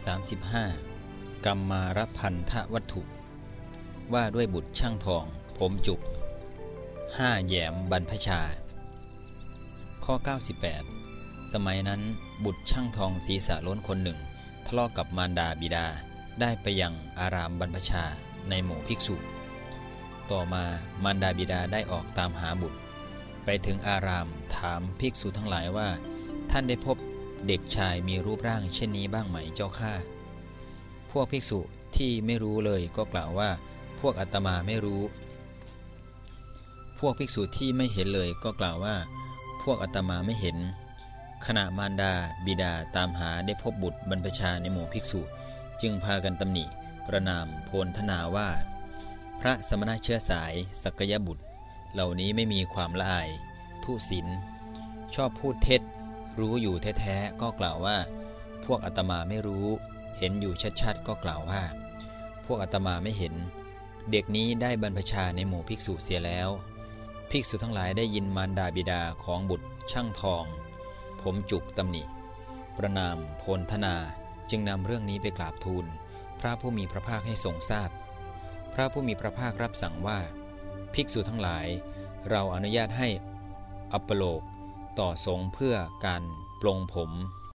35. กรรมารพันธวัตถุ ว่าด้วยบุตรช่างทอง ผมจุกห้าแยมบรรพชา ข้อ 98 สมัยนั้นบุตรช่างทองศีรษะล้นคนหนึ่ง ทะเลาะกกับมารดาบิดาได้ไปยังอารามบรรพชาในหมู่ภิกษุ ต่อมามารดาบิดาได้ออกตามหาบุตร ไปถึงอารามถามภิกษุทั้งหลายว่า ท่านได้พบ เด็กชายมีรูปร่างเช่นนี้บ้างไหมเจ้าข้าพวกภิกษุที่ไม่รู้เลยก็กล่าวว่า พวกอาตมาไม่รู้ พวกภิกษุที่ไม่เห็นเลยก็กล่าวว่า พวกอาตมาไม่เห็น ขณะมารดา บิดาตามหาได้พบบุตรบรรพชาในหมู่ภิกษุ จึงพากันตำหนิ ประนามโพลธนาว่า พระสมณะเชื้อสายสักยบุตร เหล่านี้ไม่มีความละอาย ทุศินชอบพูดเท็จ รู้อยู่แท้ๆก็กล่าวว่า พวกอาตมาไม่รู้ เห็นอยู่ชัดๆก็กล่าวว่า พวกอาตมาไม่เห็น เด็กนี้ได้บรรพชาในหมู่ภิกษุเสียแล้ว ภิกษุทั้งหลายได้ยินมารดาบิดาของบุตรช่างทอง ผมจุกตำหนิ ประนามโพลธนาจึงนำเรื่องนี้ไปกราบทูล พระผู้มีพระภาคให้ทรงทราบพพระผู้มีพระภาครับสั่งว่า ภิกษุทั้งหลาย เราอนุญาตให้อัปโลก ต่อสงเพื่อการปลงผม